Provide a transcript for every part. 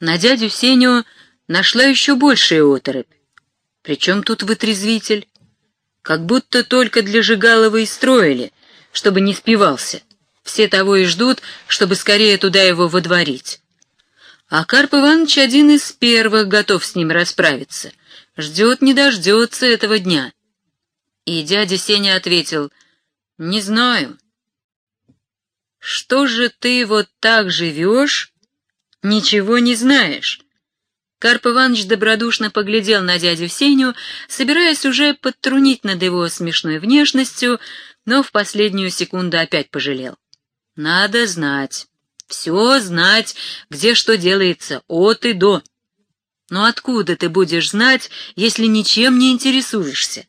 На дядю Сеню нашла еще большая оторопь. Причем тут вытрезвитель? Как будто только для Жигалова и строили, чтобы не спивался. Все того и ждут, чтобы скорее туда его водворить. А Карп Иванович один из первых готов с ним расправиться. Ждет, не дождется этого дня. И дядя Сеня ответил, «Не знаю». «Что же ты вот так живешь, ничего не знаешь?» Карп Иванович добродушно поглядел на дядю Сеню, собираясь уже подтрунить над его смешной внешностью, но в последнюю секунду опять пожалел. «Надо знать, все знать, где что делается, от и до. Но откуда ты будешь знать, если ничем не интересуешься?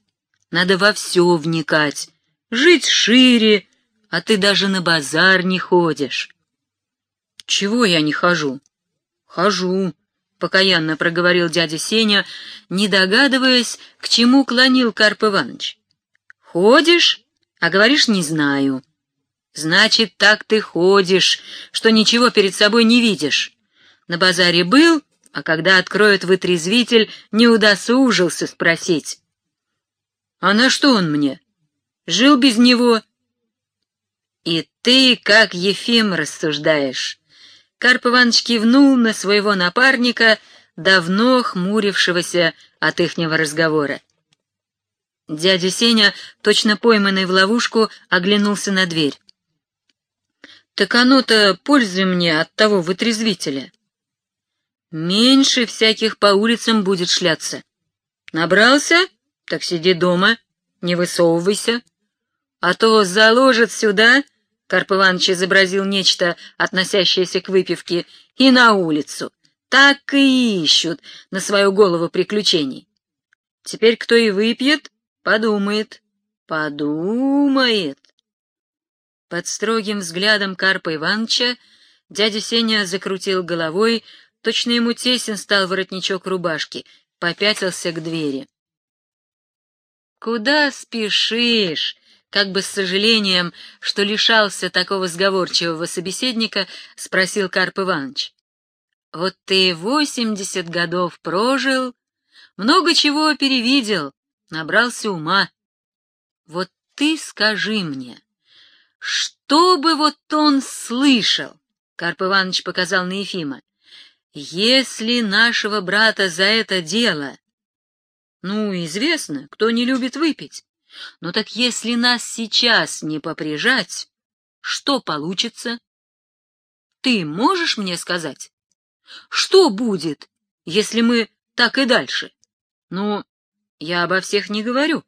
Надо во все вникать, жить шире, а ты даже на базар не ходишь». «Чего я не хожу?» «Хожу», — покаянно проговорил дядя Сеня, не догадываясь, к чему клонил Карп Иванович. «Ходишь, а говоришь, не знаю. Значит, так ты ходишь, что ничего перед собой не видишь. На базаре был, а когда откроет вытрезвитель, не удосужился спросить. А на что он мне? Жил без него. И ты, как Ефим, рассуждаешь. Карп Иванович кивнул на своего напарника, давно хмурившегося от ихнего разговора. Дядя Сеня, точно пойманный в ловушку, оглянулся на дверь. «Так оно-то пользы мне от того вытрезвителя. Меньше всяких по улицам будет шляться. Набрался? Так сиди дома, не высовывайся. А то заложит сюда Карп Иванович изобразил нечто, относящееся к выпивке, и на улицу. Так и ищут на свою голову приключений. Теперь кто и выпьет, подумает. Подумает. Под строгим взглядом Карпа Ивановича дядя Сеня закрутил головой, точно ему тесен стал воротничок рубашки, попятился к двери. «Куда спешишь?» Как бы с сожалением, что лишался такого сговорчивого собеседника, спросил Карп Иванович. «Вот ты восемьдесят годов прожил, много чего перевидел, набрался ума. Вот ты скажи мне, что бы вот он слышал?» Карп Иванович показал на Ефима. «Если нашего брата за это дело...» «Ну, известно, кто не любит выпить. Ну так если нас сейчас не поприжать, что получится? Ты можешь мне сказать? Что будет, если мы так и дальше? Ну, я обо всех не говорю.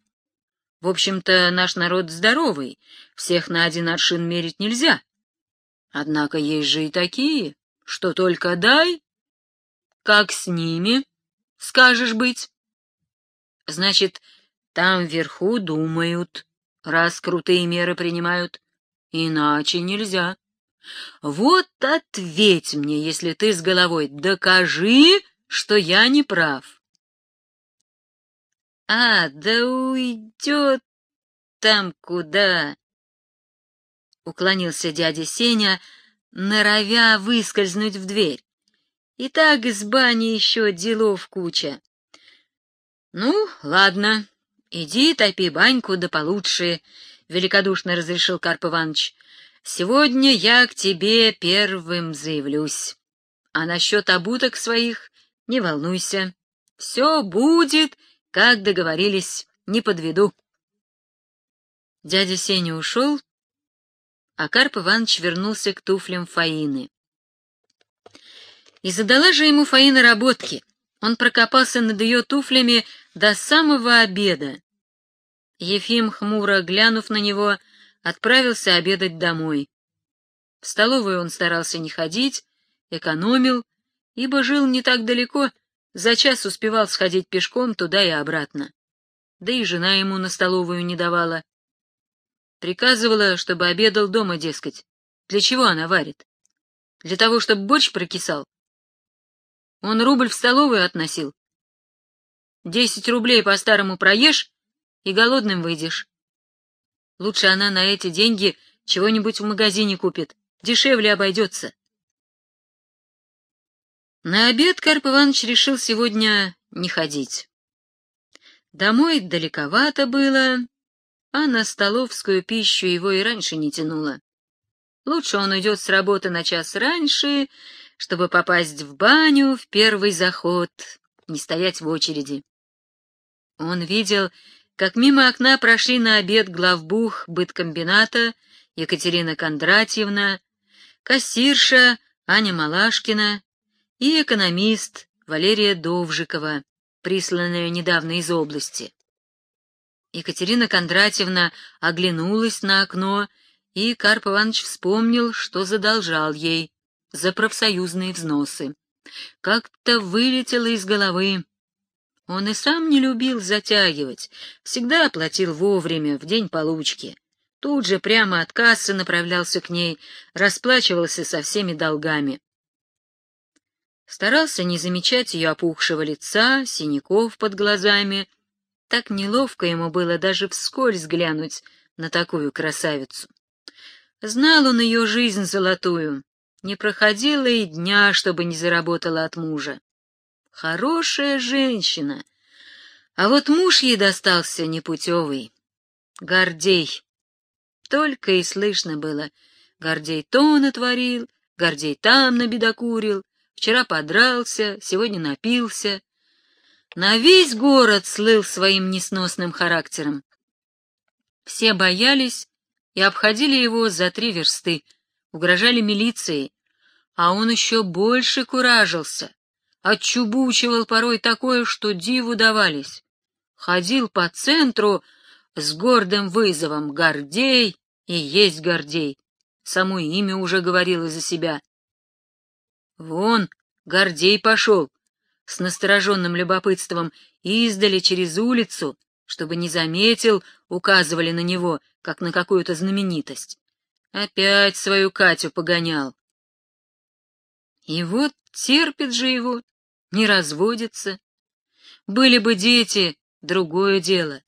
В общем-то, наш народ здоровый, всех на один аршин мерить нельзя. Однако есть же и такие, что только дай. Как с ними, скажешь быть? Значит, там вверху думают, раз крутые меры принимают. Иначе нельзя. Вот ответь мне, если ты с головой, докажи, что я не прав. А, да уйдет там куда? Уклонился дядя Сеня, норовя выскользнуть в дверь. И так из бани еще делов куча. Ну, ладно, «Иди топи баньку да получше», — великодушно разрешил Карп Иванович. «Сегодня я к тебе первым заявлюсь. А насчет обуток своих не волнуйся. Все будет, как договорились, не подведу». Дядя Сеня ушел, а Карп Иванович вернулся к туфлям Фаины. И задала же ему Фаина работки. Он прокопался над ее туфлями до самого обеда. Ефим, хмуро глянув на него, отправился обедать домой. В столовую он старался не ходить, экономил, ибо жил не так далеко, за час успевал сходить пешком туда и обратно. Да и жена ему на столовую не давала. Приказывала, чтобы обедал дома, дескать. Для чего она варит? Для того, чтобы борщ прокисал? Он рубль в столовую относил. Десять рублей по-старому проешь и голодным выйдешь. Лучше она на эти деньги чего-нибудь в магазине купит, дешевле обойдется. На обед Карп Иванович решил сегодня не ходить. Домой далековато было, а на столовскую пищу его и раньше не тянуло. Лучше он уйдет с работы на час раньше, чтобы попасть в баню в первый заход, не стоять в очереди. Он видел, как мимо окна прошли на обед главбух быткомбината Екатерина Кондратьевна, кассирша Аня Малашкина и экономист Валерия Довжикова, присланная недавно из области. Екатерина Кондратьевна оглянулась на окно, и Карп Иванович вспомнил, что задолжал ей за профсоюзные взносы. Как-то вылетело из головы. Он и сам не любил затягивать, всегда оплатил вовремя, в день получки. Тут же прямо от кассы направлялся к ней, расплачивался со всеми долгами. Старался не замечать ее опухшего лица, синяков под глазами. Так неловко ему было даже вскользь глянуть на такую красавицу. Знал он ее жизнь золотую, не проходило и дня, чтобы не заработала от мужа. Хорошая женщина, а вот муж ей достался непутевый. Гордей. Только и слышно было. Гордей то натворил, Гордей там набедокурил, вчера подрался, сегодня напился. На весь город слыл своим несносным характером. Все боялись и обходили его за три версты, угрожали милицией, а он еще больше куражился, отчубучивал порой такое, что диву давались. Ходил по центру с гордым вызовом «Гордей» и есть Гордей. Само имя уже говорило за себя. Вон, Гордей пошел, с настороженным любопытством, издали через улицу, чтобы не заметил, указывали на него, как на какую-то знаменитость. Опять свою Катю погонял. И вот терпит же его, не разводится. Были бы дети, другое дело.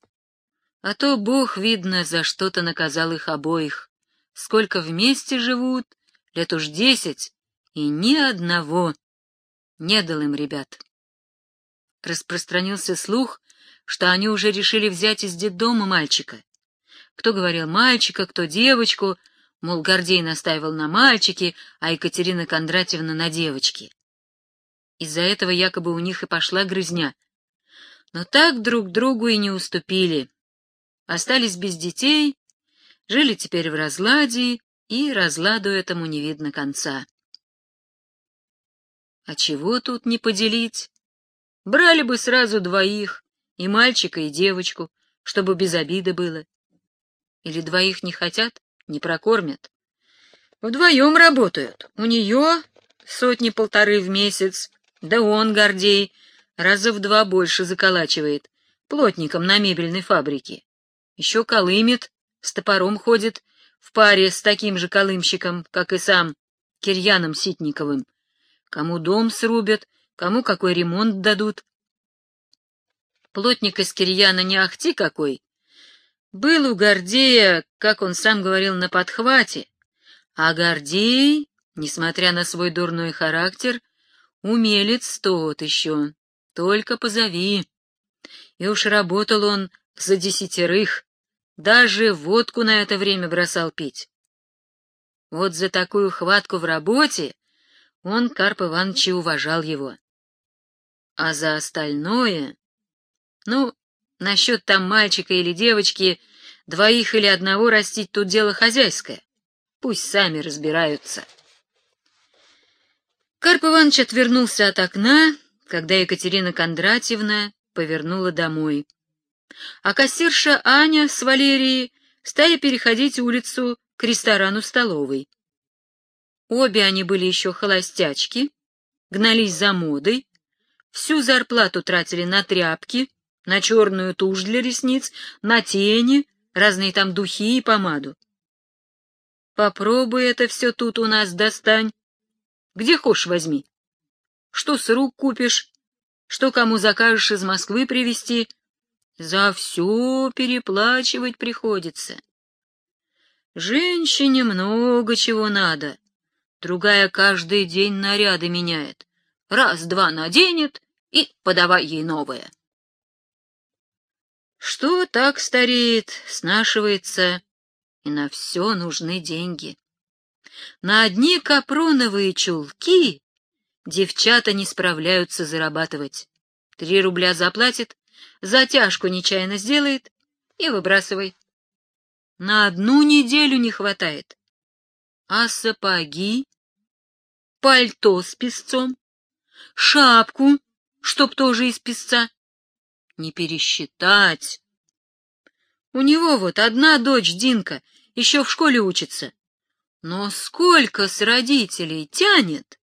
А то Бог, видно, за что-то наказал их обоих. Сколько вместе живут, лет уж десять, и ни одного не дал им ребят. Распространился слух, что они уже решили взять из детдома мальчика. Кто говорил мальчика, кто девочку, мол, Гордей настаивал на мальчике, а Екатерина Кондратьевна на девочке. Из-за этого якобы у них и пошла грызня. Но так друг другу и не уступили остались без детей, жили теперь в разладе, и разладу этому не видно конца. А чего тут не поделить? Брали бы сразу двоих, и мальчика, и девочку, чтобы без обиды было. Или двоих не хотят, не прокормят. Вдвоем работают. У нее сотни-полторы в месяц, да он, Гордей, раза в два больше заколачивает, плотником на мебельной фабрике. Еще колымет, с топором ходит, в паре с таким же колымщиком, как и сам, Кирьяном Ситниковым. Кому дом срубят, кому какой ремонт дадут. Плотник из Кирьяна не ахти какой. Был у Гордея, как он сам говорил, на подхвате, а Гордей, несмотря на свой дурной характер, умелец тот еще, только позови. И уж работал он за десятерых, даже водку на это время бросал пить. Вот за такую хватку в работе он, Карп Иванович, уважал его. А за остальное... Ну, насчет там мальчика или девочки, двоих или одного растить тут дело хозяйское. Пусть сами разбираются. Карп Иванович отвернулся от окна, когда Екатерина Кондратьевна повернула домой а кассирша Аня с Валерией стали переходить улицу к ресторану-столовой. Обе они были еще холостячки, гнались за модой, всю зарплату тратили на тряпки, на черную тушь для ресниц, на тени, разные там духи и помаду. Попробуй это все тут у нас достань. Где хочешь возьми. Что с рук купишь, что кому закажешь из Москвы привезти — за все переплачивать приходится. Женщине много чего надо. Другая каждый день наряды меняет. раз-два наденет и подавай ей новое. Что так стареет, снашивается, и на все нужны деньги. На одни капроновые чулки девчата не справляются зарабатывать. Три рубля заплатит, затяжку нечаянно сделает и выбрасывай. На одну неделю не хватает. А сапоги, пальто с песцом, шапку, чтоб тоже из песца, не пересчитать. У него вот одна дочь Динка, еще в школе учится. Но сколько с родителей тянет,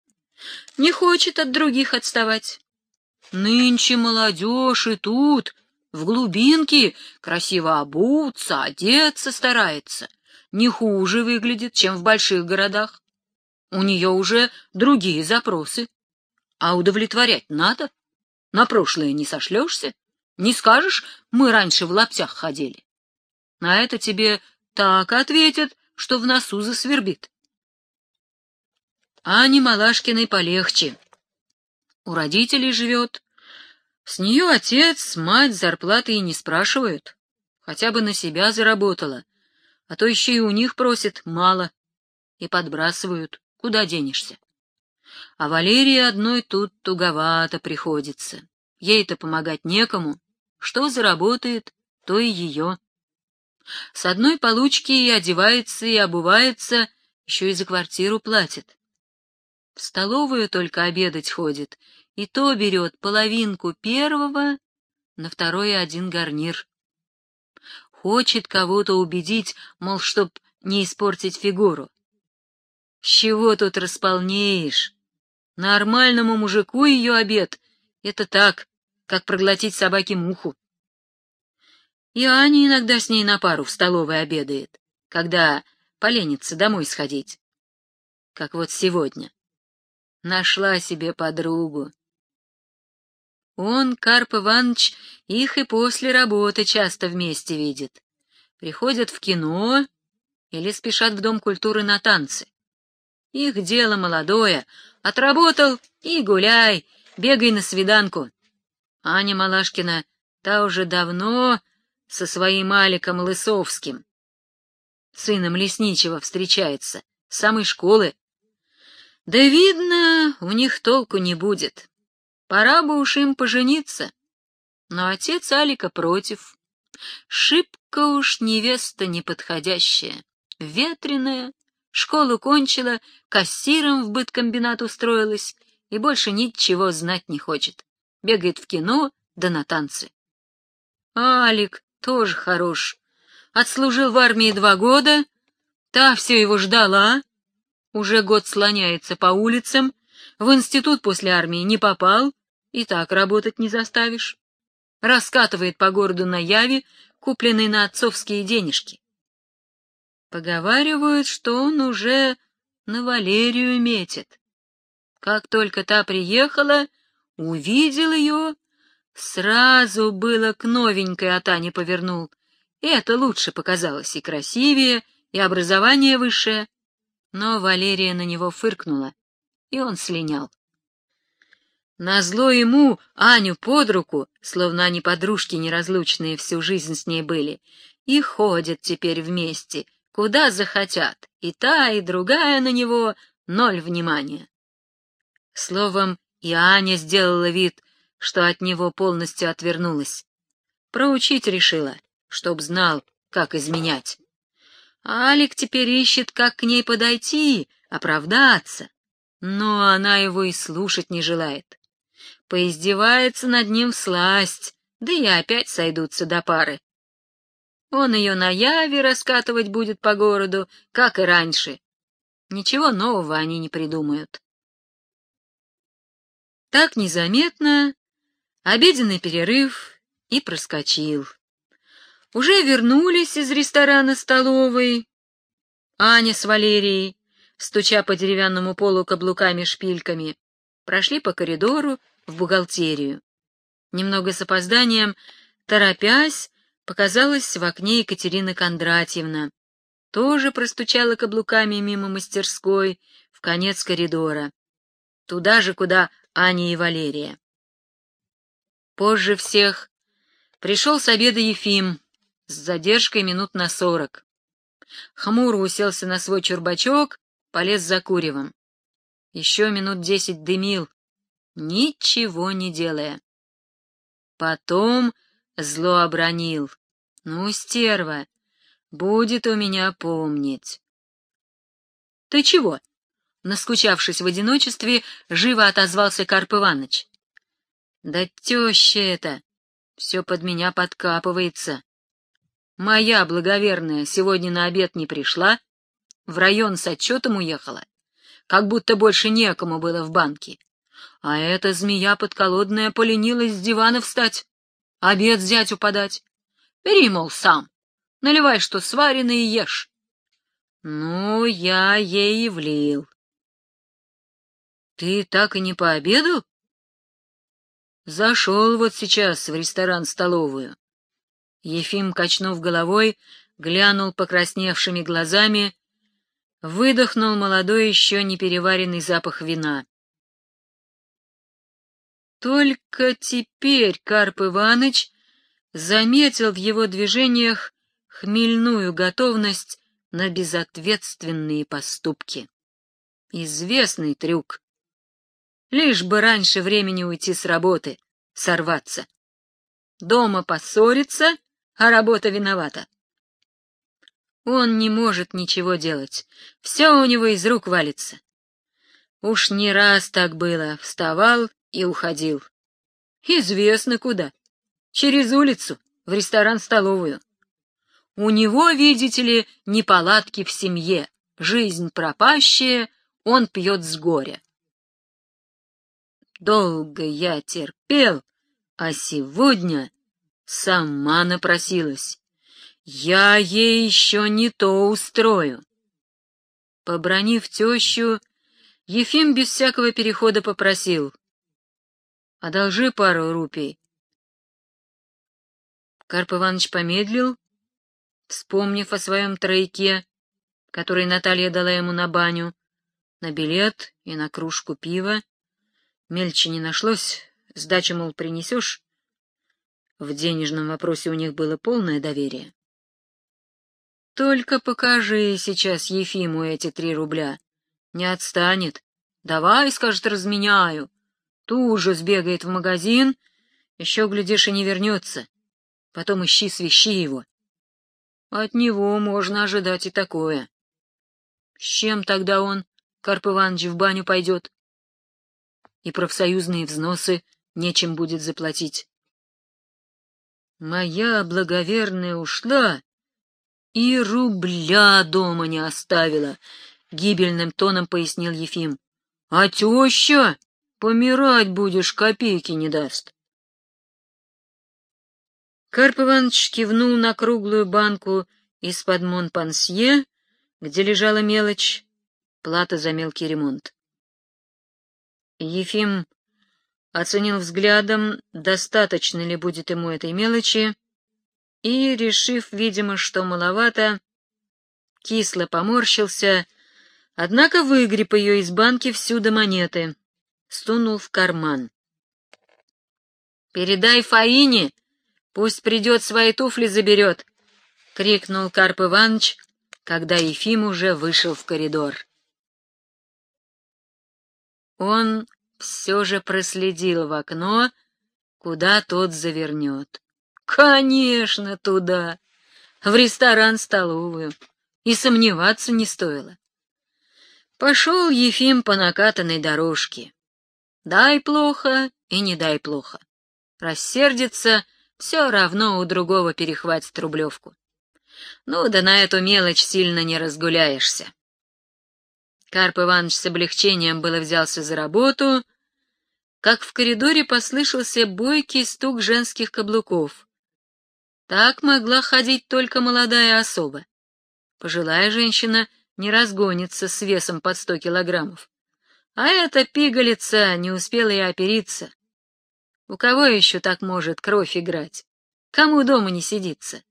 не хочет от других отставать. Нынче молодежь и тут, в глубинке, красиво обуться, одеться старается, не хуже выглядит, чем в больших городах. У нее уже другие запросы. А удовлетворять надо. На прошлое не сошлешься. Не скажешь, мы раньше в лаптях ходили. На это тебе так ответят, что в носу засвербит. Ане Малашкиной полегче. У родителей живет. С нее отец, мать зарплаты и не спрашивают. Хотя бы на себя заработала. А то еще и у них просят мало. И подбрасывают. Куда денешься? А Валерии одной тут туговато приходится. Ей-то помогать некому. Что заработает, то и ее. С одной получки и одевается, и обувается, еще и за квартиру платит. В столовую только обедать ходит, и то берет половинку первого, на второе один гарнир. Хочет кого-то убедить, мол, чтоб не испортить фигуру. С чего тут располнеешь? Нормальному мужику ее обед — это так, как проглотить собаке муху. И Аня иногда с ней на пару в столовой обедает, когда поленится домой сходить. Как вот сегодня. Нашла себе подругу. Он, Карп Иванович, их и после работы часто вместе видит. Приходят в кино или спешат в Дом культуры на танцы. Их дело молодое. Отработал и гуляй, бегай на свиданку. Аня Малашкина, та уже давно со своим Аликом Лысовским, сыном лесничего, встречается, с самой школы. Да, видно, у них толку не будет. Пора бы уж им пожениться. Но отец Алика против. Шибко уж невеста неподходящая, ветреная, школу кончила, кассиром в быткомбинат устроилась и больше ничего знать не хочет. Бегает в кино да на танцы. Алик тоже хорош. Отслужил в армии два года, та все его ждала, уже год слоняется по улицам, в институт после армии не попал, и так работать не заставишь. Раскатывает по городу на Яве, купленный на отцовские денежки. Поговаривают, что он уже на Валерию метит. Как только та приехала, увидел ее Сразу было к новенькой от Ани повернул. Это лучше показалось и красивее, и образование высшее. Но Валерия на него фыркнула, и он слинял. Назло ему Аню под руку, словно они подружки неразлучные всю жизнь с ней были, и ходят теперь вместе, куда захотят, и та, и другая на него ноль внимания. Словом, и Аня сделала вид, что от него полностью отвернулась. Проучить решила, чтоб знал, как изменять. А Алик теперь ищет, как к ней подойти, оправдаться. Но она его и слушать не желает. Поиздевается над ним сласть, да и опять сойдутся до пары. Он ее на яве раскатывать будет по городу, как и раньше. Ничего нового они не придумают. Так незаметно Обеденный перерыв и проскочил. Уже вернулись из ресторана столовой. Аня с Валерией, стуча по деревянному полу каблуками-шпильками, прошли по коридору в бухгалтерию. Немного с опозданием, торопясь, показалась в окне Екатерина Кондратьевна. Тоже простучала каблуками мимо мастерской в конец коридора. Туда же, куда Ани и Валерия. Позже всех пришел с обеда Ефим с задержкой минут на сорок. Хмуро уселся на свой чурбачок, полез за куревом. Еще минут десять дымил, ничего не делая. Потом зло обронил. «Ну, стерва, будет у меня помнить». «Ты чего?» Наскучавшись в одиночестве, живо отозвался Карп Иваныч. Да теща это! Все под меня подкапывается. Моя благоверная сегодня на обед не пришла, в район с отчетом уехала, как будто больше некому было в банке. А эта змея подколодная поленилась с дивана встать, обед зятю подать. Бери, мол, сам, наливай, что сварено, и ешь. Ну, я ей и влил. — Ты так и не пообедал? Зашел вот сейчас в ресторан-столовую. Ефим, качнув головой, глянул покрасневшими глазами, выдохнул молодой еще не переваренный запах вина. Только теперь Карп Иваныч заметил в его движениях хмельную готовность на безответственные поступки. Известный трюк. Лишь бы раньше времени уйти с работы, сорваться. Дома поссориться, а работа виновата. Он не может ничего делать, все у него из рук валится. Уж не раз так было, вставал и уходил. Известно куда. Через улицу, в ресторан-столовую. У него, видите ли, неполадки в семье, жизнь пропащая, он пьет с горя. Долго я терпел, а сегодня сама напросилась. Я ей еще не то устрою. Побронив тещу, Ефим без всякого перехода попросил. — Одолжи пару рупий. Карп Иванович помедлил, вспомнив о своем тройке, который Наталья дала ему на баню, на билет и на кружку пива, Мельче не нашлось, сдачи, мол, принесешь. В денежном вопросе у них было полное доверие. Только покажи сейчас Ефиму эти три рубля. Не отстанет. Давай, скажет, разменяю. Тут же сбегает в магазин, еще, глядишь, и не вернется. Потом ищи свищи его. От него можно ожидать и такое. С чем тогда он, Карп Иванович, в баню пойдет? И профсоюзные взносы нечем будет заплатить. Моя благоверная ушла и рубля дома не оставила, — гибельным тоном пояснил Ефим. — А теща помирать будешь, копейки не даст. Карп Иванович кивнул на круглую банку из-под Монпансье, где лежала мелочь, плата за мелкий ремонт. Ефим оценил взглядом, достаточно ли будет ему этой мелочи, и, решив, видимо, что маловато, кисло поморщился, однако выгреб ее из банки всю до монеты, стунул в карман. «Передай Фаине, пусть придет свои туфли заберет!» — крикнул Карп Иванович, когда Ефим уже вышел в коридор. Он все же проследил в окно, куда тот завернет. Конечно, туда, в ресторан-столовую, и сомневаться не стоило. Пошел Ефим по накатанной дорожке. Дай плохо и не дай плохо. Рассердится, все равно у другого перехватит рублевку. Ну да на эту мелочь сильно не разгуляешься. Карп Иванович с облегчением было взялся за работу, как в коридоре послышался бойкий стук женских каблуков. Так могла ходить только молодая особа. Пожилая женщина не разгонится с весом под сто килограммов. А эта пигалица не успела и опериться. У кого еще так может кровь играть? Кому дома не сидится?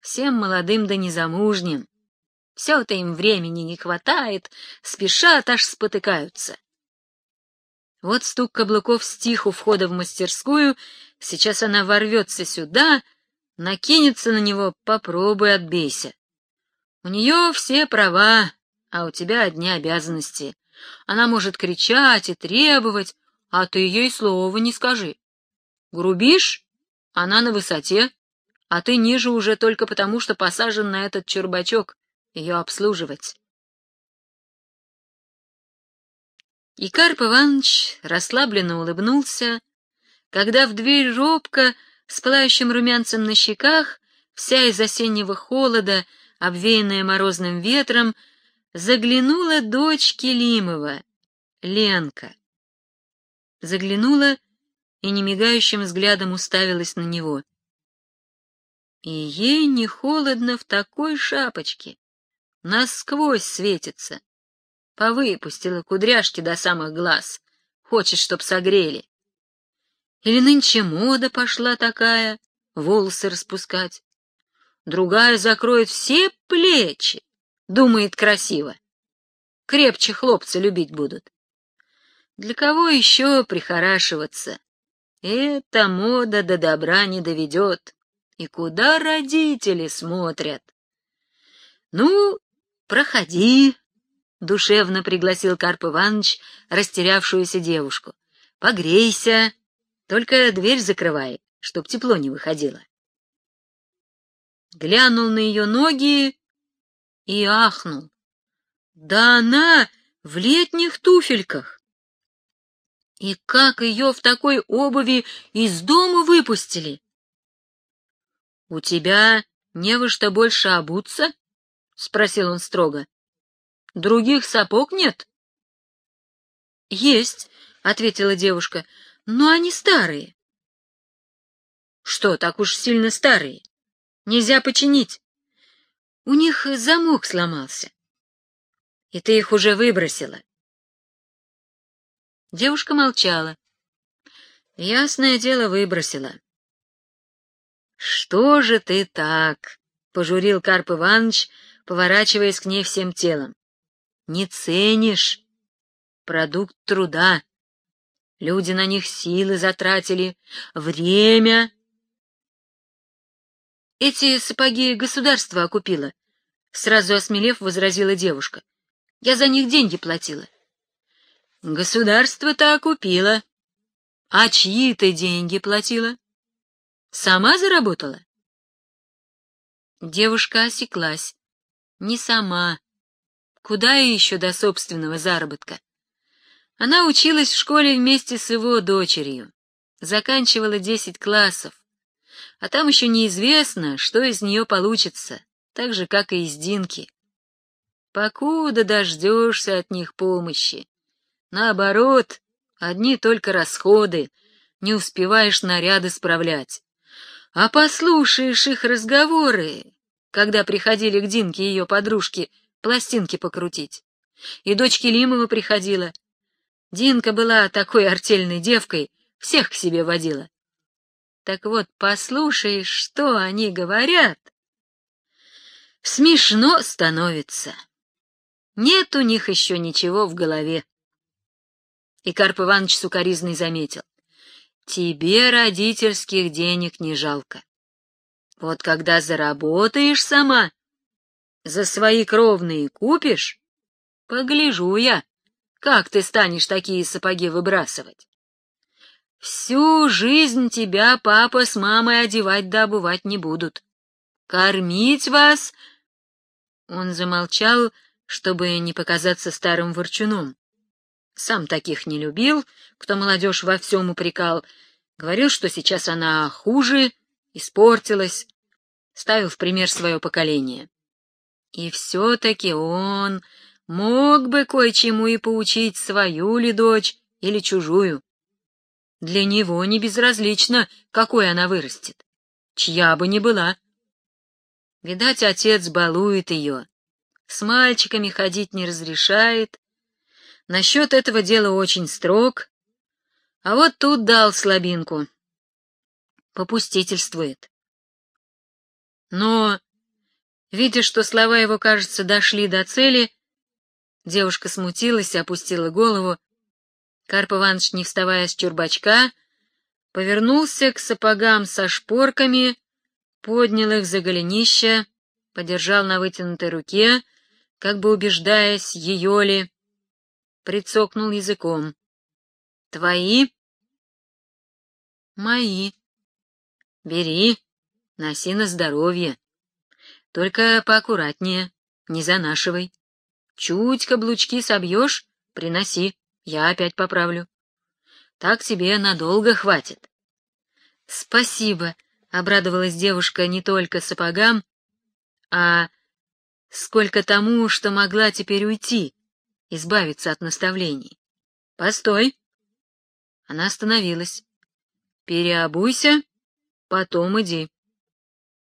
Всем молодым да незамужним. Все-то им времени не хватает, спешат, аж спотыкаются. Вот стук каблуков стих у входа в мастерскую, сейчас она ворвется сюда, накинется на него, попробуй отбейся. У нее все права, а у тебя одни обязанности. Она может кричать и требовать, а ты ей слова не скажи. Грубишь? Она на высоте, а ты ниже уже только потому, что посажен на этот чурбачок ее обслуживать. И Карп Иванович расслабленно улыбнулся, когда в дверь робко, с пылающим румянцем на щеках, вся из осеннего холода, обвеянная морозным ветром, заглянула дочь Келимова, Ленка. Заглянула и немигающим взглядом уставилась на него. И ей не холодно в такой шапочке, насквозь светится. Повыпустила кудряшки до самых глаз, хочет, чтоб согрели. Или нынче мода пошла такая, волосы распускать. Другая закроет все плечи, Думает красиво. Крепче хлопцы любить будут. Для кого еще прихорашиваться? Эта мода до добра не доведет. И куда родители смотрят? Ну, проходи, — душевно пригласил Карп Иванович растерявшуюся девушку. Погрейся, только дверь закрывай, чтоб тепло не выходило. Глянул на ее ноги и ахнул. Да она в летних туфельках! И как ее в такой обуви из дома выпустили? — У тебя не во что больше обуться? — спросил он строго. — Других сапог нет? — Есть, — ответила девушка, — но они старые. — Что, так уж сильно старые? Нельзя починить. У них замок сломался. И ты их уже выбросила. Девушка молчала. Ясное дело, выбросила. Что же ты так? пожурил Карп Иванович, поворачиваясь к ней всем телом. Не ценишь продукт труда. Люди на них силы затратили, время, эти сапоги государство окупило. Сразу осмелев, возразила девушка. Я за них деньги платила. Государство-то окупило. А чьи ты деньги платила? Сама заработала? Девушка осеклась. Не сама. Куда еще до собственного заработка? Она училась в школе вместе с его дочерью. Заканчивала десять классов а там еще неизвестно, что из нее получится, так же, как и из Динки. Покуда дождешься от них помощи. Наоборот, одни только расходы, не успеваешь наряды справлять. А послушаешь их разговоры, когда приходили к Динке ее подружки пластинки покрутить. И дочь Келимова приходила. Динка была такой артельной девкой, всех к себе водила. Так вот, послушай, что они говорят. Смешно становится. Нет у них еще ничего в голове. И Карп Иванович сукоризный заметил. Тебе родительских денег не жалко. Вот когда заработаешь сама, за свои кровные купишь, погляжу я, как ты станешь такие сапоги выбрасывать. Всю жизнь тебя папа с мамой одевать да обувать не будут. Кормить вас...» Он замолчал, чтобы не показаться старым ворчуном. Сам таких не любил, кто молодежь во всем упрекал. Говорил, что сейчас она хуже, испортилась, ставил в пример свое поколение. И все-таки он мог бы кое-чему и поучить свою ли дочь или чужую. Для него не безразлично, какой она вырастет, чья бы ни была. Видать, отец балует ее, с мальчиками ходить не разрешает, насчет этого дела очень строг, а вот тут дал слабинку. Попустительствует. Но, видя, что слова его, кажется, дошли до цели, девушка смутилась и опустила голову, Карп Иванович, не вставая с чурбачка, повернулся к сапогам со шпорками, поднял их за голенища, подержал на вытянутой руке, как бы убеждаясь, ее ли, прицокнул языком. — Твои? — Мои. — Бери, носи на здоровье. Только поаккуратнее, не занашивай. Чуть каблучки собьешь, приноси, я опять поправлю. Так тебе надолго хватит. — Спасибо, — обрадовалась девушка не только сапогам, а сколько тому, что могла теперь уйти, избавиться от наставлений. — Постой. Она остановилась. — Переобуйся, потом иди.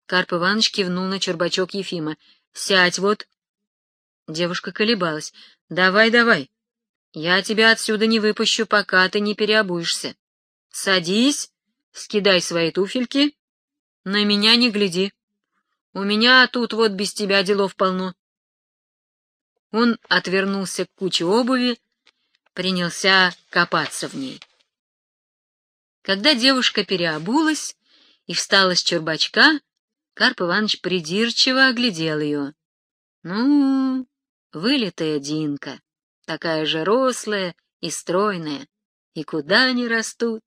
Карп Иванович кивнул на чербачок Ефима. — Сядь вот. Девушка колебалась. — Давай, давай. Я тебя отсюда не выпущу, пока ты не переобуешься. Садись, скидай свои туфельки. На меня не гляди. У меня тут вот без тебя делов полно. Он отвернулся к куче обуви, принялся копаться в ней. Когда девушка переобулась и встала с чурбачка, Карп Иванович придирчиво оглядел ее. Ну, вылитая Динка, такая же рослая и стройная, и куда они растут?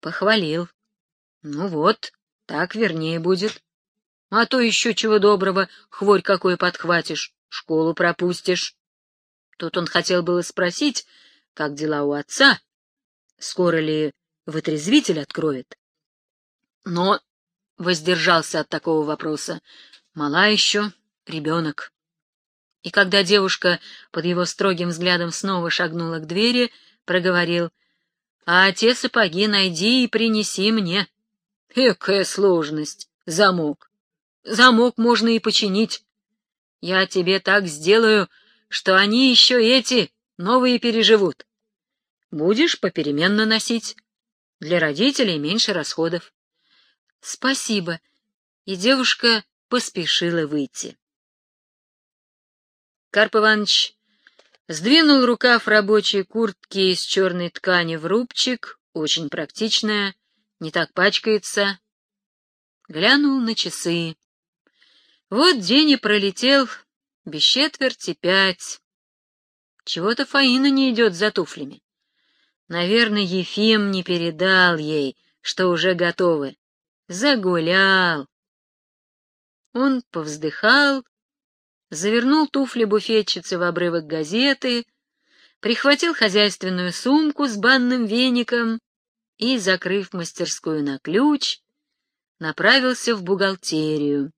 Похвалил. Ну вот, так вернее будет. А то еще чего доброго, хворь какой подхватишь, школу пропустишь. Тут он хотел было спросить, как дела у отца, скоро ли вытрезвитель откроет. Но воздержался от такого вопроса. Мала еще, ребенок. И когда девушка под его строгим взглядом снова шагнула к двери, проговорил, «А те сапоги найди и принеси мне». Экая сложность, замок. Замок можно и починить. Я тебе так сделаю, что они еще эти, новые, переживут. Будешь попеременно носить. Для родителей меньше расходов. Спасибо. И девушка поспешила выйти. Карп Иванович сдвинул рукав рабочей куртки из черной ткани в рубчик, очень практичная, не так пачкается. Глянул на часы. Вот день и пролетел, без четверти пять. Чего-то Фаина не идет за туфлями. Наверное, Ефим не передал ей, что уже готовы. Загулял. Он повздыхал, завернул туфли буфетчицы в обрывок газеты, прихватил хозяйственную сумку с банным веником и, закрыв мастерскую на ключ, направился в бухгалтерию.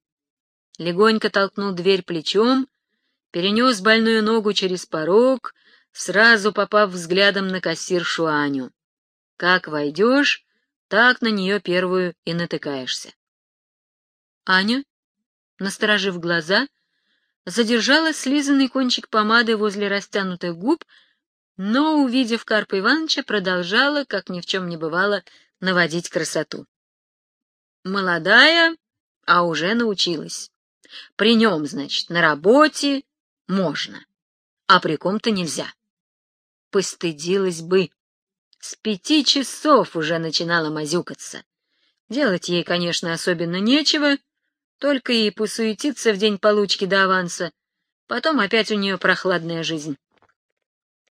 Легонько толкнул дверь плечом, перенес больную ногу через порог, сразу попав взглядом на кассиршу Аню. Как войдешь, так на нее первую и натыкаешься. Аня, насторожив глаза, задержала слизанный кончик помады возле растянутых губ, но, увидев Карпа Ивановича, продолжала, как ни в чем не бывало, наводить красоту. Молодая, а уже научилась. При нем, значит, на работе можно, а при ком-то нельзя. Постыдилась бы. С пяти часов уже начинала мазюкаться. Делать ей, конечно, особенно нечего, только и посуетиться в день получки до аванса. Потом опять у нее прохладная жизнь.